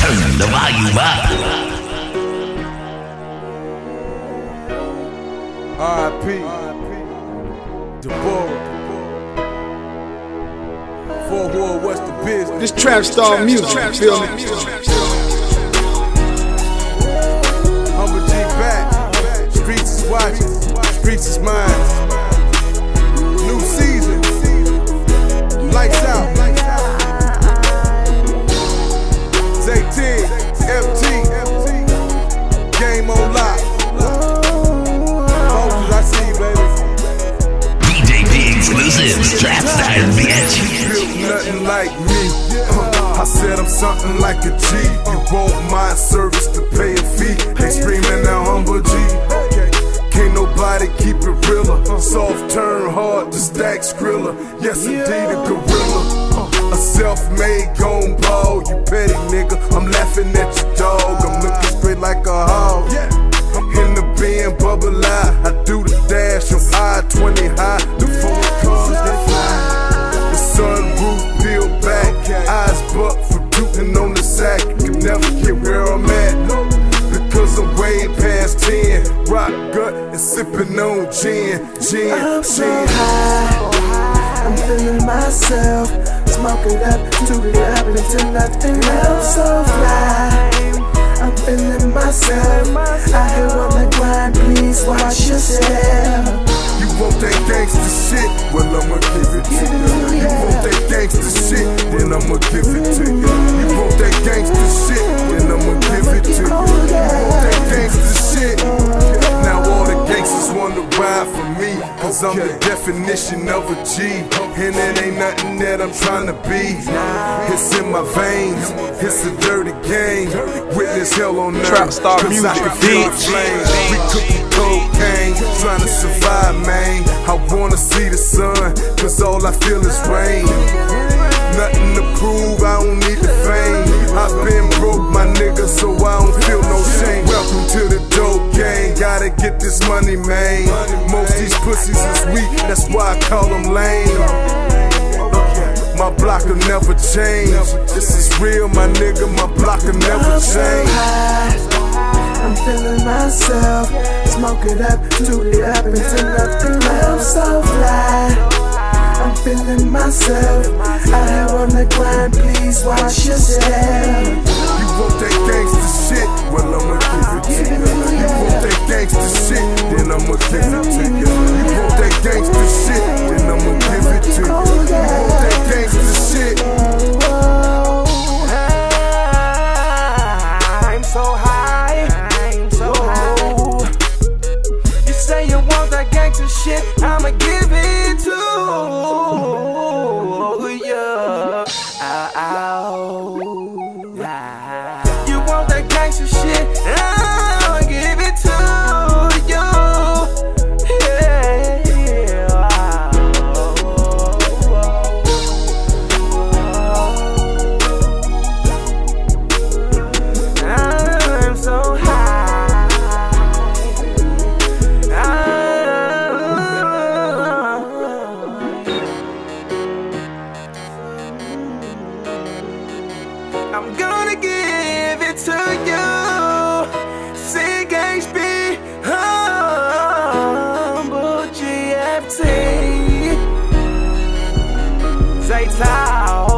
Turn the volume up. R.I.P. DeBoer. Fort Worth, what's the business? This trap star music, feel me? Humble G back. Streets is watching. Streets is mine. Bitch. built nothing like me. Uh, I said I'm something like a G. You want my service to pay a fee. They screaming out humble G. Can't nobody keep it realer. Soft turn hard to stack skrilla. Yes, indeed, a gorilla. Uh, a self-made gone ball. You petty nigga. I'm laughing at your dog. I'm looking straight like a hog. In the bin, bubble out. I do the dash. I'm high, 20 high. Sipping on gin, gin, I'm so high, I'm feeling myself. Smoking up, do it up until nothing else. So fly, I'm feeling myself. I hear on the grind, please watch yourself. You want that gangsta shit? Well, I'ma give it to you. You want that gangsta shit? Then I'ma give it to you. You want that gangsta shit? Cause I'm the definition of a G. And it ain't nothing that I'm trying to be. It's in my veins. It's a dirty game. Witness hell on earth. Trap star 'cause I music, bitch. We cooking cocaine, trying to survive, man. I wanna see the sun, cause all I feel is rain. Nothing to prove, I don't need the fame. I've been broke, my nigga, so I don't feel no shame. Welcome to that's why I call them lame. My block will never change. This is real, my nigga. My block will never change. I'm feeling myself. Smoke it up, do it up until nothing else. So fly, I'm feeling myself. I here on the grind, please watch yourself. You want that gangsta shit? Well, I'ma give it to you. You want that gangsta shit? Then I'ma give it to you. You want that gangsta shit? Then I'ma give it to you. You want that gangsta shit? I'm so high. I'm so high. You say you want that gangster shit, I'ma give it to you. Ow, ow. You want that gangster shit, white towel.